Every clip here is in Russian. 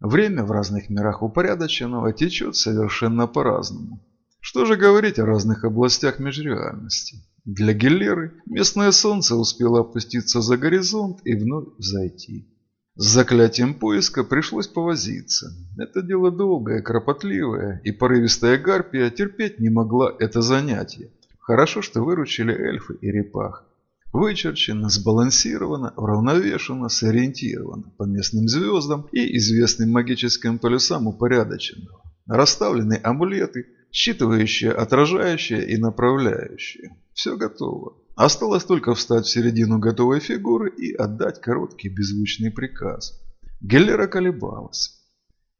Время в разных мирах упорядоченного течет совершенно по-разному. Что же говорить о разных областях межреальности? Для Геллеры местное солнце успело опуститься за горизонт и вновь взойти. С заклятием поиска пришлось повозиться. Это дело долгое, кропотливое, и порывистая гарпия терпеть не могла это занятие. Хорошо, что выручили эльфы и репах. Вычерчено, сбалансировано, уравновешено, сориентировано по местным звездам и известным магическим полюсам упорядоченного. Расставлены амулеты, считывающие, отражающие и направляющие. Все готово. Осталось только встать в середину готовой фигуры и отдать короткий беззвучный приказ. Геллера колебалась.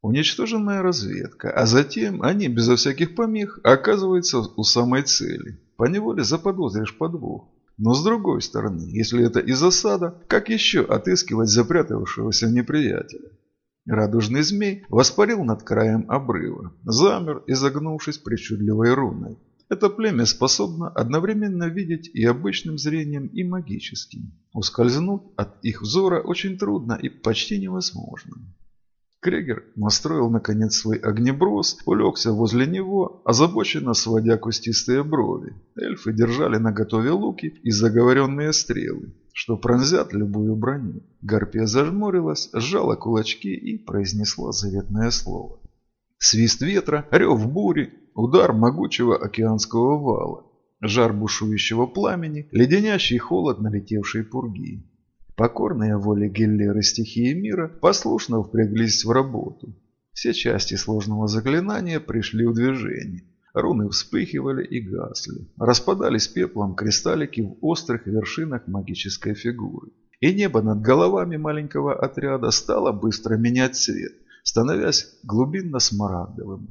Уничтоженная разведка, а затем они безо всяких помех оказываются у самой цели. Поневоле заподозришь подвох. Но с другой стороны, если это и засада, как еще отыскивать запрятавшегося неприятеля? Радужный змей воспарил над краем обрыва, замер, изогнувшись причудливой руной. Это племя способно одновременно видеть и обычным зрением, и магическим. Ускользнуть от их взора очень трудно и почти невозможно. Крегер настроил наконец свой огнеброс, улегся возле него, озабоченно сводя кустистые брови. Эльфы держали наготове луки и заговоренные стрелы, что пронзят любую броню. Гарпия зажмурилась, сжала кулачки и произнесла заветное слово. Свист ветра, рев бури, удар могучего океанского вала, жар бушующего пламени, леденящий холод налетевшей пурги. Покорные воле Геллеры стихии мира послушно впряглись в работу. Все части сложного заклинания пришли в движение. Руны вспыхивали и гасли. Распадались пеплом кристаллики в острых вершинах магической фигуры. И небо над головами маленького отряда стало быстро менять цвет, становясь глубинно-смарагдовым.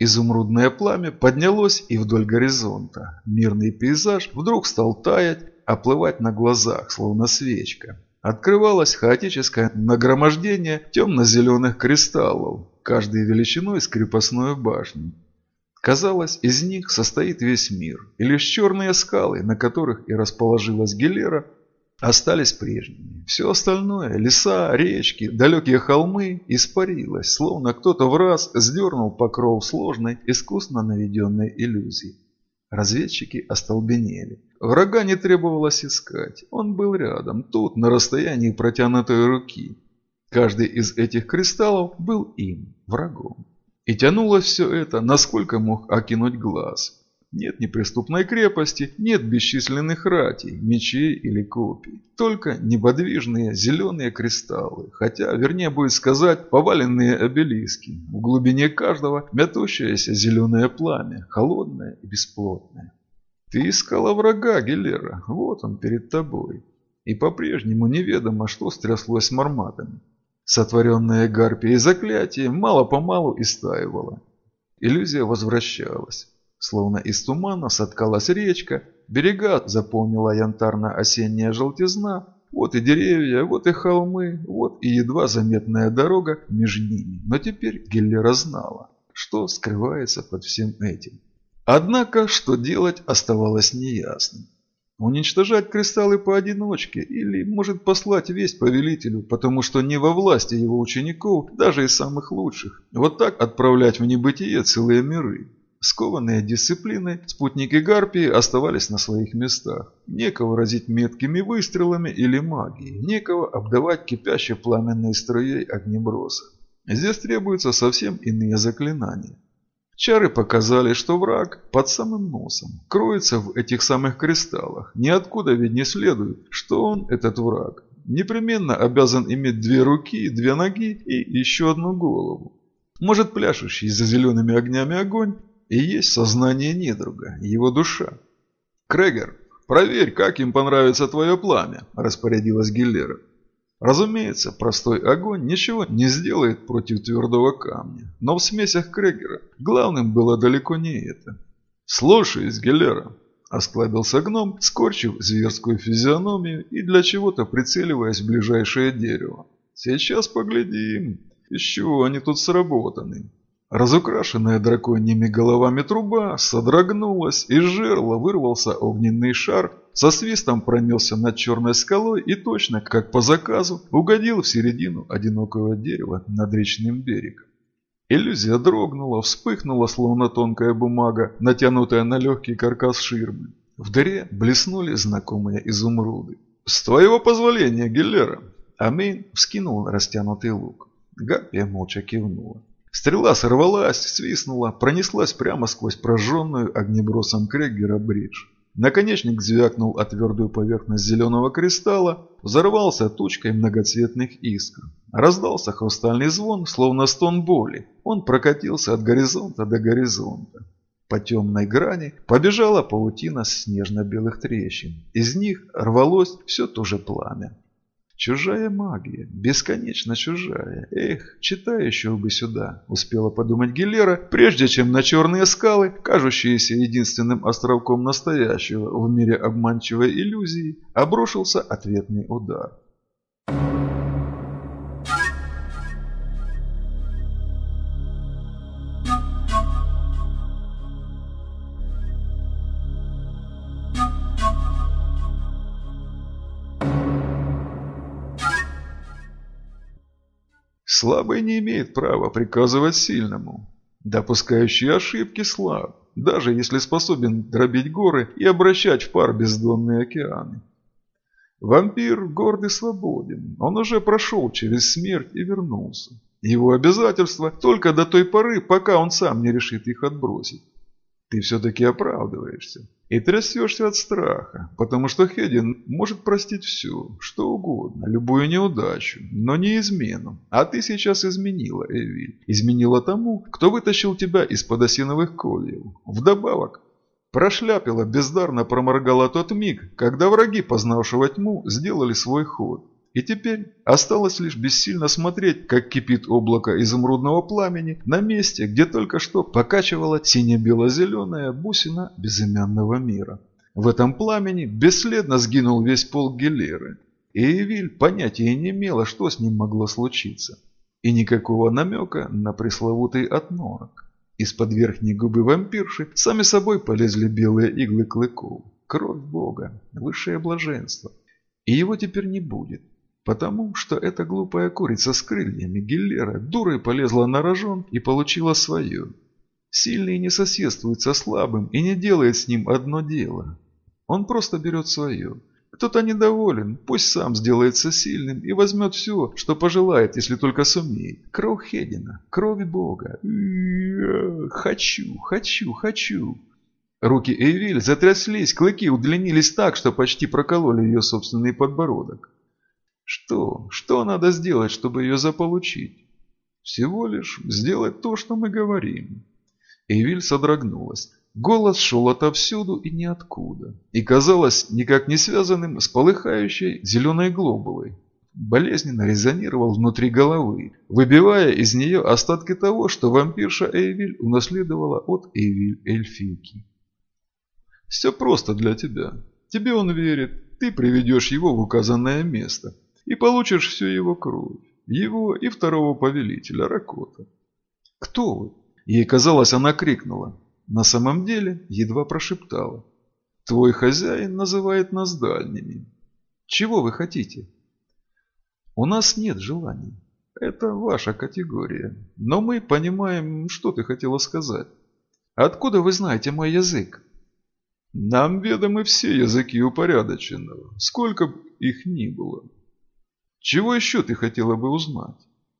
Изумрудное пламя поднялось и вдоль горизонта. Мирный пейзаж вдруг стал таять, оплывать на глазах, словно свечка. Открывалось хаотическое нагромождение темно-зеленых кристаллов, каждой величиной с крепостной башни. Казалось, из них состоит весь мир, и лишь черные скалы, на которых и расположилась Гелера, остались прежними. Все остальное – леса, речки, далекие холмы – испарилось, словно кто-то в раз сдернул покров сложной, искусно наведенной иллюзии. Разведчики остолбенели. Врага не требовалось искать. Он был рядом, тут, на расстоянии протянутой руки. Каждый из этих кристаллов был им, врагом. И тянулось все это, насколько мог окинуть глаз. Нет неприступной крепости, нет бесчисленных ратей, мечей или копий. Только неподвижные зеленые кристаллы, хотя, вернее будет сказать, поваленные обелиски. В глубине каждого мятущееся зеленое пламя, холодное и бесплотное. Ты искала врага, Гелера, вот он перед тобой. И по-прежнему неведомо, что стряслось с марматами. Сотворенное гарпией заклятие мало-помалу истаивало. Иллюзия возвращалась. Словно из тумана соткалась речка, берега заполнила янтарно-осенняя желтизна, вот и деревья, вот и холмы, вот и едва заметная дорога между ними. Но теперь Геллера знала, что скрывается под всем этим. Однако, что делать оставалось неясным. Уничтожать кристаллы поодиночке или, может, послать весть повелителю, потому что не во власти его учеников, даже и самых лучших. Вот так отправлять в небытие целые миры. Скованные дисциплиной, спутники Гарпии оставались на своих местах. Некого разить меткими выстрелами или магией, некого обдавать кипящей пламенной струей огнеброса. Здесь требуются совсем иные заклинания. Чары показали, что враг под самым носом, кроется в этих самых кристаллах. Ниоткуда ведь не следует, что он, этот враг, непременно обязан иметь две руки, две ноги и еще одну голову. Может, пляшущий за зелеными огнями огонь и есть сознание недруга, его душа. «Крегер, проверь, как им понравится твое пламя», – распорядилась Гиллера. Разумеется, простой огонь ничего не сделает против твердого камня, но в смесях Крегера главным было далеко не это. «Слушаюсь, Гиллера», – осклабился гном, скорчив зверскую физиономию и для чего-то прицеливаясь в ближайшее дерево. «Сейчас поглядим, из чего они тут сработаны. Разукрашенная драконьими головами труба содрогнулась, из жерла вырвался огненный шар, со свистом пронесся над черной скалой и точно, как по заказу, угодил в середину одинокого дерева над речным берегом. Иллюзия дрогнула, вспыхнула, словно тонкая бумага, натянутая на легкий каркас ширмы. В дыре блеснули знакомые изумруды. «С твоего позволения, Геллера!» Амин вскинул растянутый лук. Гарпия молча кивнула. Стрела сорвалась, свистнула, пронеслась прямо сквозь прожженную огнебросом Креггера бридж. Наконечник звякнул о твердую поверхность зеленого кристалла, взорвался тучкой многоцветных искр. Раздался хрустальный звон, словно стон боли. Он прокатился от горизонта до горизонта. По темной грани побежала паутина снежно-белых трещин. Из них рвалось все то же пламя. Чужая магия, бесконечно чужая. Эх, читающего бы сюда, успела подумать Гилера, прежде чем на черные скалы, кажущиеся единственным островком настоящего в мире обманчивой иллюзии, обрушился ответный удар. Слабый не имеет права приказывать сильному. Допускающий ошибки слаб, даже если способен дробить горы и обращать в пар бездонные океаны. Вампир горд и свободен, он уже прошел через смерть и вернулся. Его обязательства только до той поры, пока он сам не решит их отбросить. Ты все-таки оправдываешься. И трясешься от страха, потому что Хедин может простить все, что угодно, любую неудачу, но не измену. А ты сейчас изменила, Эвиль. Изменила тому, кто вытащил тебя из-под осиновых кольев. Вдобавок, прошляпила, бездарно проморгала тот миг, когда враги, познавшего тьму, сделали свой ход. И теперь осталось лишь бессильно смотреть, как кипит облако изумрудного пламени на месте, где только что покачивала сине-бело-зеленая бусина безымянного мира. В этом пламени бесследно сгинул весь пол Гелеры. И Эвиль понятия не имела, что с ним могло случиться. И никакого намека на пресловутый отнорок. Из-под верхней губы вампирши сами собой полезли белые иглы клыков. Кровь Бога, высшее блаженство. И его теперь не будет. Потому что эта глупая курица с крыльями Гиллера дурой полезла на рожон и получила свое. Сильный не соседствует со слабым и не делает с ним одно дело. Он просто берет свое. Кто-то недоволен, пусть сам сделается сильным и возьмет все, что пожелает, если только сумеет. Кровь Хедина, кровь Бога. Хочу, хочу, хочу. Руки Эйвиль затряслись, клыки удлинились так, что почти прокололи ее собственный подбородок. Что? Что надо сделать, чтобы ее заполучить? Всего лишь сделать то, что мы говорим. Эвиль содрогнулась. Голос шел отовсюду и ниоткуда. И казалось никак не связанным с полыхающей зеленой глобулой. Болезненно резонировал внутри головы, выбивая из нее остатки того, что вампирша Эйвиль унаследовала от Эйвиль Эльфийки. «Все просто для тебя. Тебе он верит, ты приведешь его в указанное место и получишь всю его кровь, его и второго повелителя Ракота. «Кто вы?» Ей казалось, она крикнула. На самом деле едва прошептала. «Твой хозяин называет нас дальними. Чего вы хотите?» «У нас нет желаний. Это ваша категория. Но мы понимаем, что ты хотела сказать. Откуда вы знаете мой язык?» «Нам ведомы все языки упорядоченного, сколько их ни было. Чего еще ты хотела бы узнать?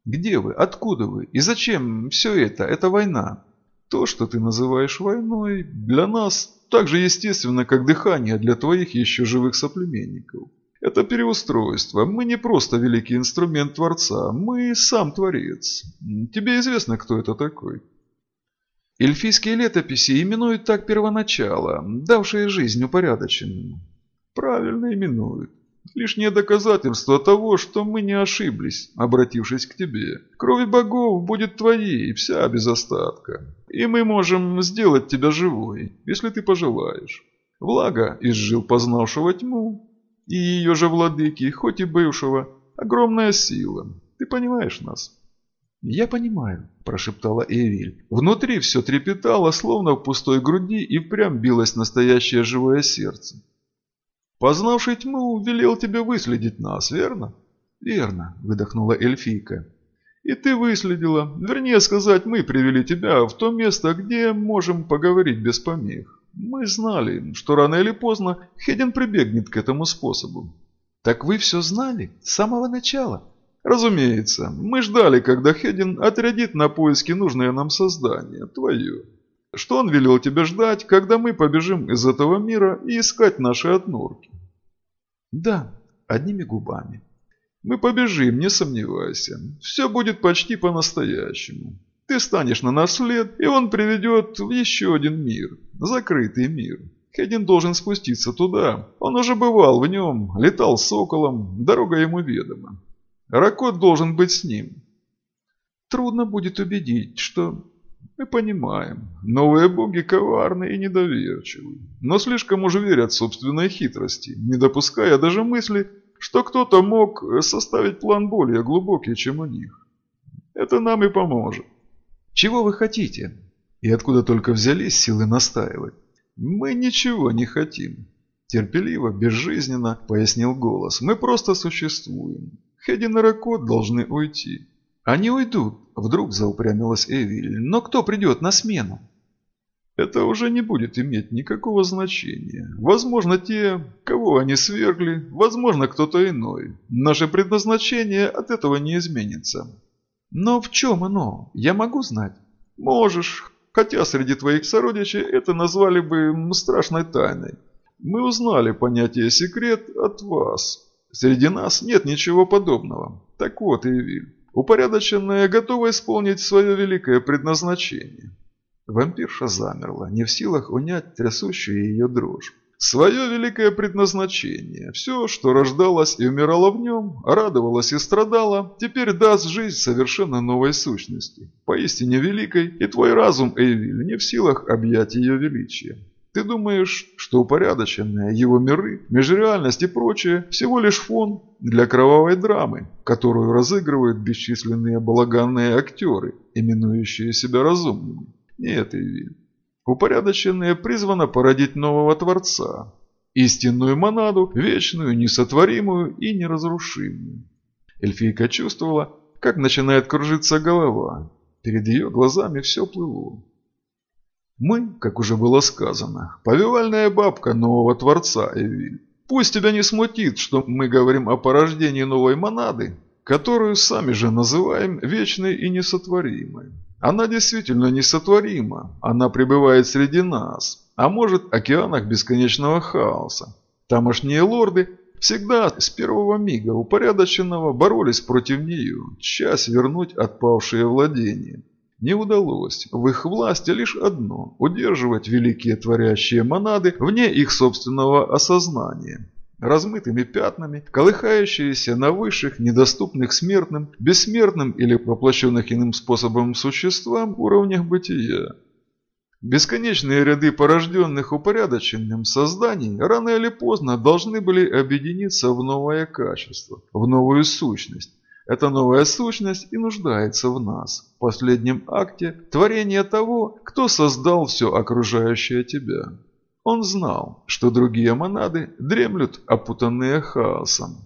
Где вы? Откуда вы? И зачем все это? Это война. То, что ты называешь войной, для нас так же естественно, как дыхание для твоих еще живых соплеменников. Это переустройство. Мы не просто великий инструмент Творца, мы сам Творец. Тебе известно, кто это такой? Эльфийские летописи именуют так первоначало, давшие жизнь упорядоченному. Правильно именуют. Лишнее доказательство того, что мы не ошиблись, обратившись к тебе. Кровь богов будет твоей, вся без остатка. И мы можем сделать тебя живой, если ты пожелаешь. Влага изжил познавшего тьму, и ее же владыки, хоть и бывшего, огромная сила. Ты понимаешь нас? «Я понимаю», – прошептала Эвиль. Внутри все трепетало, словно в пустой груди, и впрямь билось настоящее живое сердце. «Познавший тьму, велел тебе выследить нас, верно?» «Верно», – выдохнула эльфийка. «И ты выследила. Вернее сказать, мы привели тебя в то место, где можем поговорить без помех. Мы знали, что рано или поздно Хедин прибегнет к этому способу». «Так вы все знали? С самого начала?» «Разумеется. Мы ждали, когда Хедин отрядит на поиски нужное нам создание, твое. Что он велел тебе ждать, когда мы побежим из этого мира и искать наши отнорки?» «Да, одними губами». Мы побежим, не сомневайся. Все будет почти по-настоящему. Ты станешь на наш след, и он приведет в еще один мир. Закрытый мир. Хедин должен спуститься туда. Он уже бывал в нем, летал соколом, дорога ему ведома. Ракот должен быть с ним. Трудно будет убедить, что... Мы понимаем, новые боги коварны и недоверчивы, но слишком уж верят собственной хитрости, не допуская даже мысли, что кто-то мог составить план более глубокий, чем у них. Это нам и поможет. Чего вы хотите? И откуда только взялись силы настаивать? Мы ничего не хотим. Терпеливо, безжизненно пояснил голос. Мы просто существуем. Хедин и Ракот должны уйти. Они уйдут, вдруг заупрямилась Эвиль. Но кто придет на смену? Это уже не будет иметь никакого значения. Возможно, те, кого они свергли, возможно, кто-то иной. Наше предназначение от этого не изменится. Но в чем оно? Я могу знать? Можешь, хотя среди твоих сородичей это назвали бы страшной тайной. Мы узнали понятие «секрет» от вас. Среди нас нет ничего подобного. Так вот, Эвиль, упорядоченная готова исполнить свое великое предназначение. Вампирша замерла, не в силах унять трясущую ее дрожь. Свое великое предназначение, все, что рождалось и умирало в нем, радовалось и страдало, теперь даст жизнь совершенно новой сущности, поистине великой, и твой разум, Эйвиль, не в силах объять ее величие. Ты думаешь, что упорядоченные его миры, межреальность и прочее всего лишь фон для кровавой драмы, которую разыгрывают бесчисленные балаганные актеры, именующие себя разумными. Нет, Эвиль. Упорядоченное призвано породить нового Творца. Истинную монаду, вечную, несотворимую и неразрушимую. Эльфийка чувствовала, как начинает кружиться голова. Перед ее глазами все плыло. Мы, как уже было сказано, повивальная бабка нового Творца, Эвиль. Пусть тебя не смутит, что мы говорим о порождении новой монады, которую сами же называем вечной и несотворимой. Она действительно несотворима, она пребывает среди нас, а может океанах бесконечного хаоса. Тамошние лорды всегда с первого мига упорядоченного боролись против нее, часть вернуть отпавшие владения. Не удалось. В их власти лишь одно – удерживать великие творящие монады вне их собственного осознания размытыми пятнами, колыхающиеся на высших, недоступных смертным, бессмертным или воплощенных иным способом существам уровнях бытия. Бесконечные ряды порожденных упорядоченным созданий рано или поздно должны были объединиться в новое качество, в новую сущность. Эта новая сущность и нуждается в нас, в последнем акте творения того, кто создал все окружающее тебя. Он знал, что другие монады дремлют, опутанные хаосом.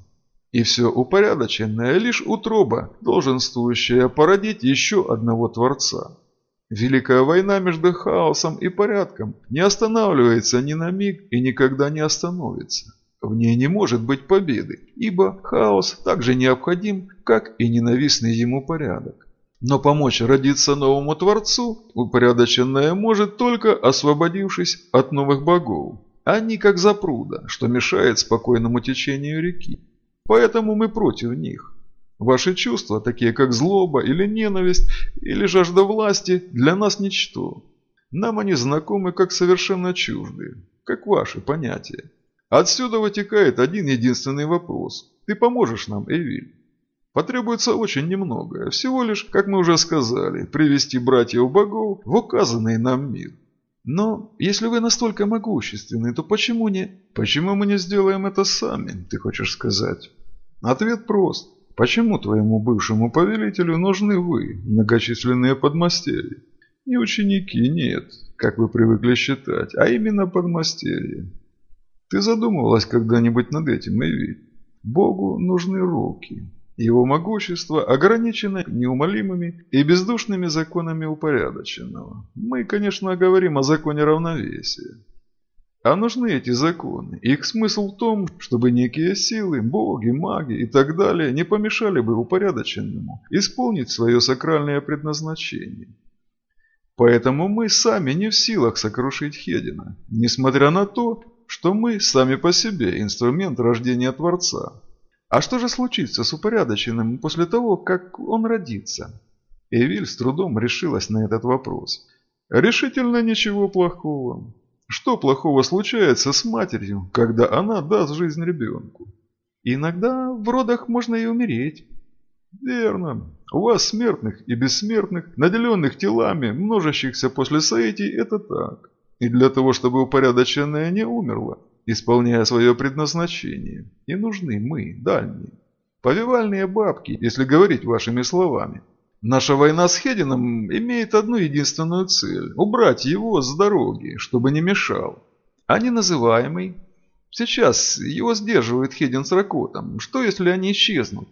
И все упорядоченное лишь утроба, долженствующая породить еще одного Творца. Великая война между хаосом и порядком не останавливается ни на миг и никогда не остановится. В ней не может быть победы, ибо хаос так же необходим, как и ненавистный ему порядок. Но помочь родиться новому Творцу упорядоченное может только освободившись от новых богов. Они как запруда, что мешает спокойному течению реки. Поэтому мы против них. Ваши чувства, такие как злоба или ненависть, или жажда власти, для нас ничто. Нам они знакомы как совершенно чуждые, как ваши понятия. Отсюда вытекает один единственный вопрос. Ты поможешь нам, Эвиль? Потребуется очень немного, всего лишь, как мы уже сказали, привести братьев богов в указанный нам мир. Но если вы настолько могущественны, то почему не... Почему мы не сделаем это сами, ты хочешь сказать? Ответ прост. почему твоему бывшему повелителю нужны вы, многочисленные подмастерья? Не ученики, нет, как вы привыкли считать, а именно подмастерья. Ты задумывалась когда-нибудь над этим, Эви? Богу нужны руки. Его могущество ограничено неумолимыми и бездушными законами упорядоченного. Мы, конечно, говорим о законе равновесия. А нужны эти законы. Их смысл в том, чтобы некие силы, боги, маги и так далее не помешали бы упорядоченному исполнить свое сакральное предназначение. Поэтому мы сами не в силах сокрушить Хедина, несмотря на то, что мы сами по себе инструмент рождения Творца. А что же случится с упорядоченным после того, как он родится? Эвиль с трудом решилась на этот вопрос. Решительно ничего плохого. Что плохого случается с матерью, когда она даст жизнь ребенку? Иногда в родах можно и умереть. Верно. У вас, смертных и бессмертных, наделенных телами, множащихся после соитий, это так. И для того, чтобы упорядоченное не умерло, исполняя свое предназначение, и нужны мы, дальние. Повивальные бабки, если говорить вашими словами. Наша война с Хедином имеет одну единственную цель – убрать его с дороги, чтобы не мешал. А не называемый. Сейчас его сдерживает Хедин с Ракотом. Что, если они исчезнут?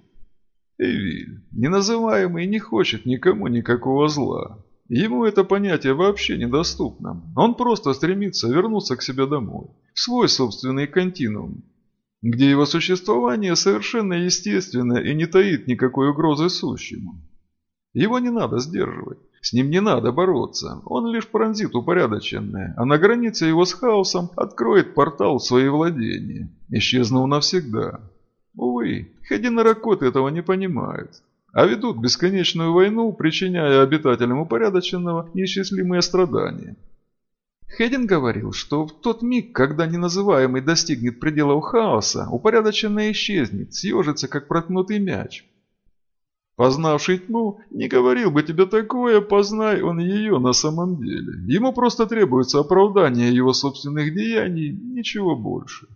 Эвиль, неназываемый не хочет никому никакого зла. Ему это понятие вообще недоступно. Он просто стремится вернуться к себе домой, в свой собственный континуум, где его существование совершенно естественно и не таит никакой угрозы сущему. Его не надо сдерживать, с ним не надо бороться, он лишь пронзит упорядоченное, а на границе его с хаосом откроет портал в свои владения, исчезнув навсегда. Увы, Хединаракоты этого не понимают а ведут бесконечную войну, причиняя обитателям упорядоченного неисчислимые страдания. Хедин говорил, что в тот миг, когда неназываемый достигнет пределов хаоса, упорядоченное исчезнет, съежится, как проткнутый мяч. Познавший тьму не говорил бы тебе такое, познай он ее на самом деле. Ему просто требуется оправдание его собственных деяний, ничего больше.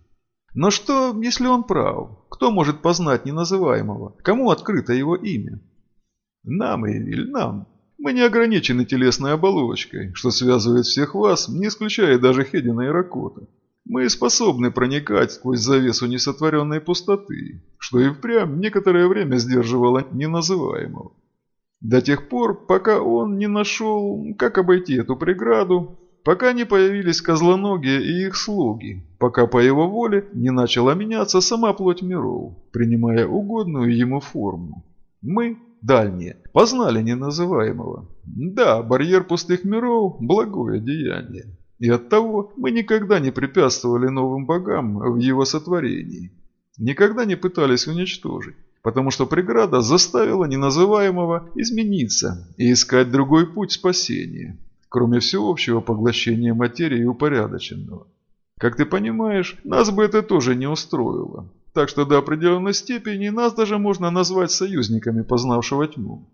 Но что, если он прав? Кто может познать неназываемого? Кому открыто его имя? Нам, Эвиль, нам. Мы не ограничены телесной оболочкой, что связывает всех вас, не исключая даже Хедина и Ракота. Мы способны проникать сквозь завесу несотворенной пустоты, что и впрямь некоторое время сдерживало неназываемого. До тех пор, пока он не нашел, как обойти эту преграду, пока не появились козлоногие и их слуги, пока по его воле не начала меняться сама плоть миров, принимая угодную ему форму. Мы, дальние, познали неназываемого. Да, барьер пустых миров – благое деяние. И оттого мы никогда не препятствовали новым богам в его сотворении. Никогда не пытались уничтожить, потому что преграда заставила неназываемого измениться и искать другой путь спасения кроме всеобщего поглощения материи упорядоченного. Как ты понимаешь, нас бы это тоже не устроило. Так что до определенной степени нас даже можно назвать союзниками познавшего тьму.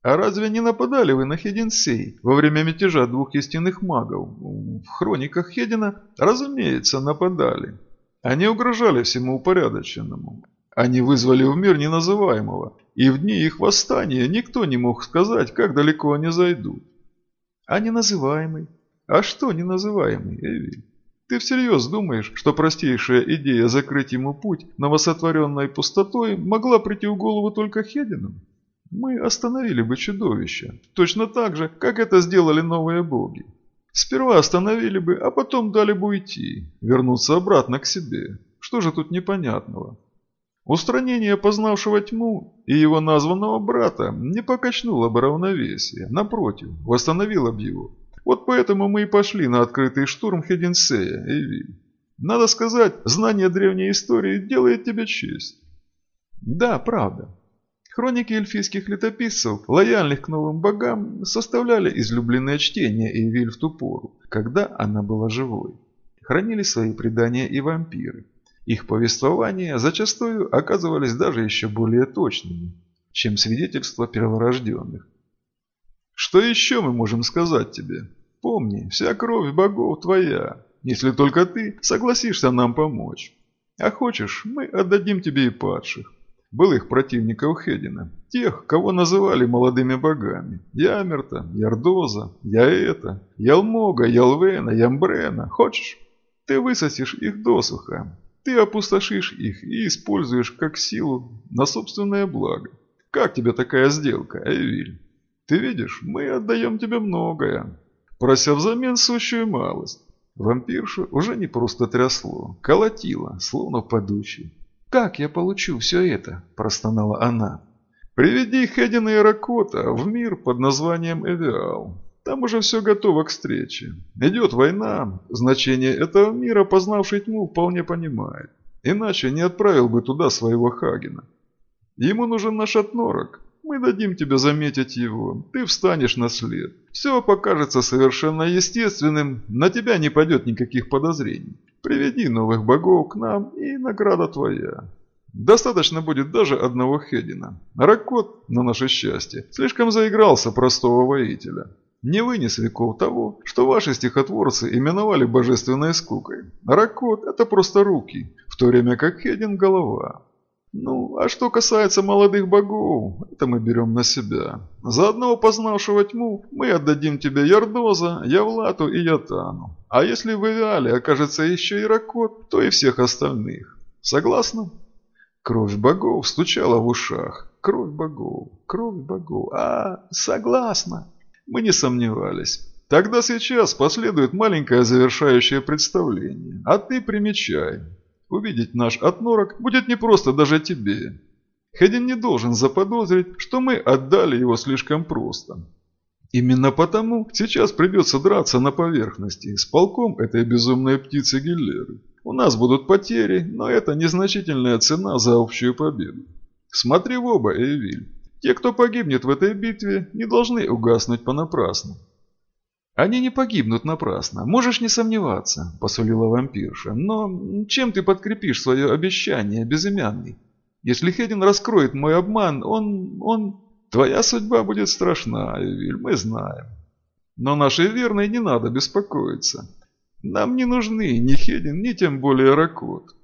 А разве не нападали вы на Хединсей во время мятежа двух истинных магов? В хрониках Хедина, разумеется, нападали. Они угрожали всему упорядоченному. Они вызвали в мир неназываемого, и в дни их восстания никто не мог сказать, как далеко они зайдут. А неназываемый? А что неназываемый, Эви? Ты всерьез думаешь, что простейшая идея закрыть ему путь новосотворенной пустотой могла прийти в голову только Хедину? Мы остановили бы чудовище, точно так же, как это сделали новые боги. Сперва остановили бы, а потом дали бы уйти, вернуться обратно к себе. Что же тут непонятного? Устранение познавшего тьму и его названного брата не покачнуло бы равновесие, напротив, восстановило бы его. Вот поэтому мы и пошли на открытый штурм Хединсея, Эвиль. Надо сказать, знание древней истории делает тебе честь. Да, правда. Хроники эльфийских летописцев, лояльных к новым богам, составляли излюбленное чтение Эвиль в ту пору, когда она была живой. Хранили свои предания и вампиры. Их повествования зачастую оказывались даже еще более точными, чем свидетельства перворожденных. Что еще мы можем сказать тебе? Помни, вся кровь богов твоя, если только ты согласишься нам помочь. А хочешь, мы отдадим тебе и падших. былых противников Хедина, тех, кого называли молодыми богами. Ямерта, Ярдоза, Яэта, Ялмога, Ялвена, Ямбрена. Хочешь? Ты высосешь их досуха. Ты опустошишь их и используешь как силу на собственное благо. Как тебе такая сделка, Эвиль? Ты видишь, мы отдаем тебе многое, прося взамен сущую малость. Вампиршу уже не просто трясло, колотило, словно подучий. «Как я получу все это?» – простонала она. «Приведи Хедина и Ракота в мир под названием Эвиал. Там уже все готово к встрече. Идет война, значение этого мира познавший тьму вполне понимает. Иначе не отправил бы туда своего Хагена. Ему нужен наш отнорок. Мы дадим тебе заметить его. Ты встанешь на след. Все покажется совершенно естественным. На тебя не пойдет никаких подозрений. Приведи новых богов к нам, и награда твоя. Достаточно будет даже одного Хедина. Ракот, на наше счастье, слишком заигрался простого воителя. Не вынес веков того, что ваши стихотворцы именовали божественной скукой. Ракот – это просто руки, в то время как Хедин – голова. Ну, а что касается молодых богов, это мы берем на себя. За одного познавшего тьму мы отдадим тебе Ярдоза, Явлату и Ятану. А если в Эвиале окажется еще и Ракот, то и всех остальных. Согласна? Кровь богов стучала в ушах. Кровь богов, кровь богов. А, согласна. Мы не сомневались. Тогда сейчас последует маленькое завершающее представление. А ты примечай. Увидеть наш отнорок будет непросто даже тебе. Хедин не должен заподозрить, что мы отдали его слишком просто. Именно потому сейчас придется драться на поверхности с полком этой безумной птицы Гиллеры. У нас будут потери, но это незначительная цена за общую победу. Смотри в оба, Эйвиль. Те, кто погибнет в этой битве, не должны угаснуть понапрасну. «Они не погибнут напрасно, можешь не сомневаться», – посулила вампирша. «Но чем ты подкрепишь свое обещание, безымянный? Если Хедин раскроет мой обман, он... он... Твоя судьба будет страшна, Эвиль, мы знаем. Но нашей верной не надо беспокоиться. Нам не нужны ни Хедин, ни тем более Ракот.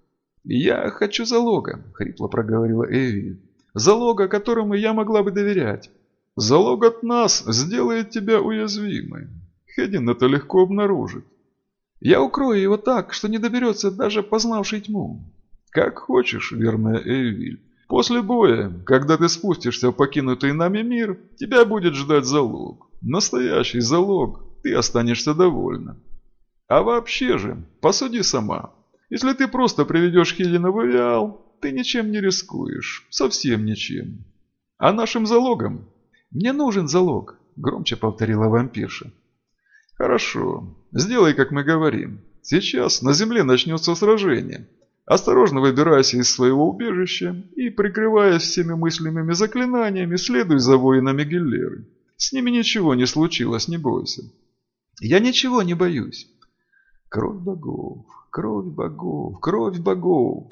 «Я хочу залога», – хрипло проговорила Эвиль. «Залога, которому я могла бы доверять. Залог от нас сделает тебя уязвимой. Хедин это легко обнаружит. Я укрою его так, что не доберется даже познавший тьму. Как хочешь, верная Эйвиль. После боя, когда ты спустишься в покинутый нами мир, тебя будет ждать залог. Настоящий залог. Ты останешься довольна. А вообще же, посуди сама. Если ты просто приведешь Хедина в Авиал, ты ничем не рискуешь. Совсем ничем. А нашим залогом? Мне нужен залог, громче повторила вампирша. «Хорошо. Сделай, как мы говорим. Сейчас на земле начнется сражение. Осторожно выбирайся из своего убежища и, прикрываясь всеми мысленными заклинаниями, следуй за воинами Гиллеры. С ними ничего не случилось, не бойся». «Я ничего не боюсь». «Кровь богов, кровь богов, кровь богов».